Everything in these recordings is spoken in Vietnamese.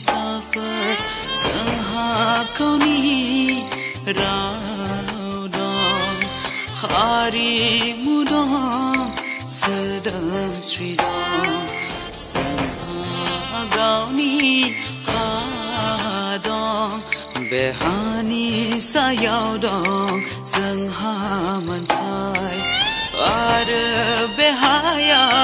suffered Sangha kau ni rau dong Harimu dong. Sangha kau ni Behani Sangha behaya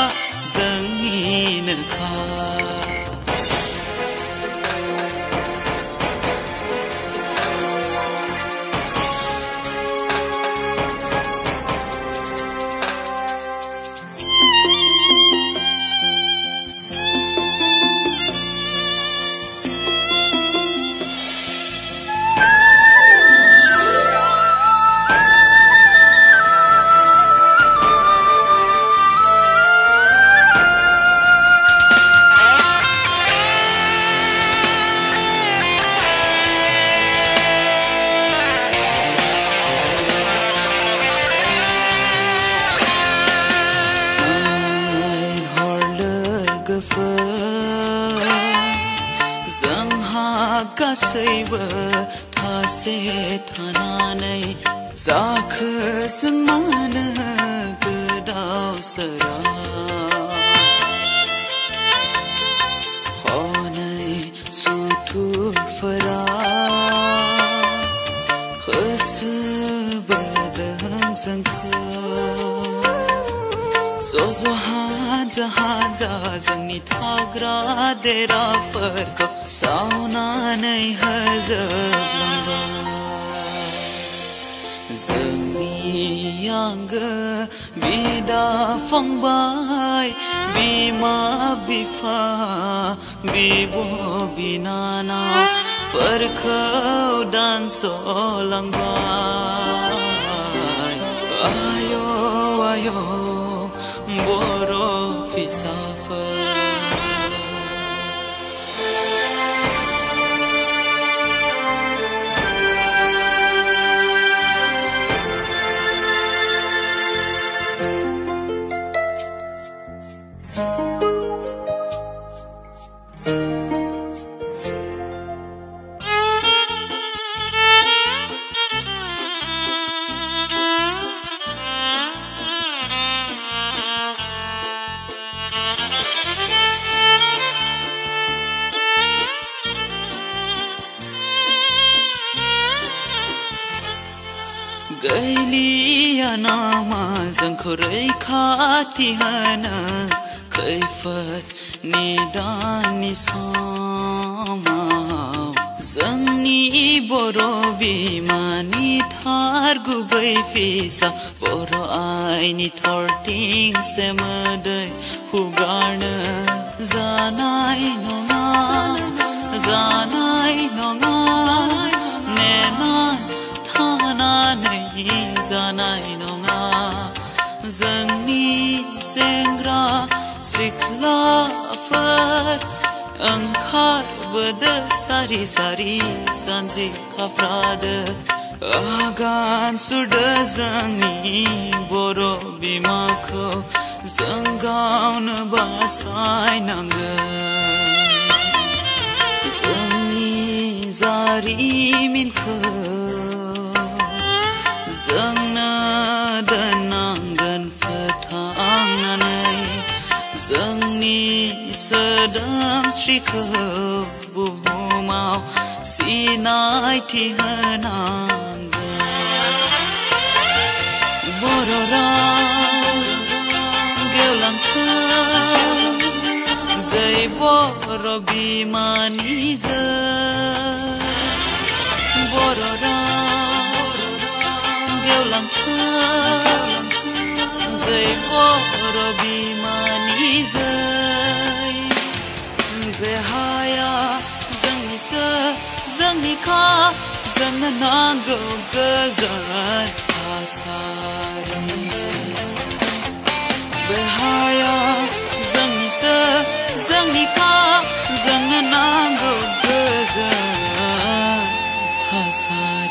ስይወ ታሴ ታናነይ ዛክስን ማነ ግዳው ሰራ ኾነይ ሱቱ ፍራ ክስ በደህን ዘንከ ዞዞሃ जोंखौ ज' ज' हानजा हानजा जोंनि थाग्रा देराफोरखौ सावनानै होजोबलांबाय जोंनि आंगो बिदा फंबाय बिमा बिफा बिब' बिनानावफोरखौ दानस'लांबाय आय' आय' बर' suffer. कैलियाना माजंखुरै खातिहना खैफत निदानि समा। जोंनि बर' बिमानि थार गुबै फिसा बर' आइनि थरथिंसे मोदै हुगारनो जानाय न जानाय नङा जोंनि सेंग्रा सिख्लाफोर ओंखारबोदो सारि सारि जानजि खाफ्रादो आगान सुरदो जोंनि बर' बिमाखौ जों गावनो बासायनांगोन जोंनि जारिमिनखौ ni sadam sri khabu mau. Sinai thi hanang borora gelang thang zai boro bimani zai borora gelang thang zai boro जोंनिखा जोंनो नांगौ गोजोन थासारि बे हाया जोंनिसो जोंनिखा जोंनो नांगौ गोजोन थासारि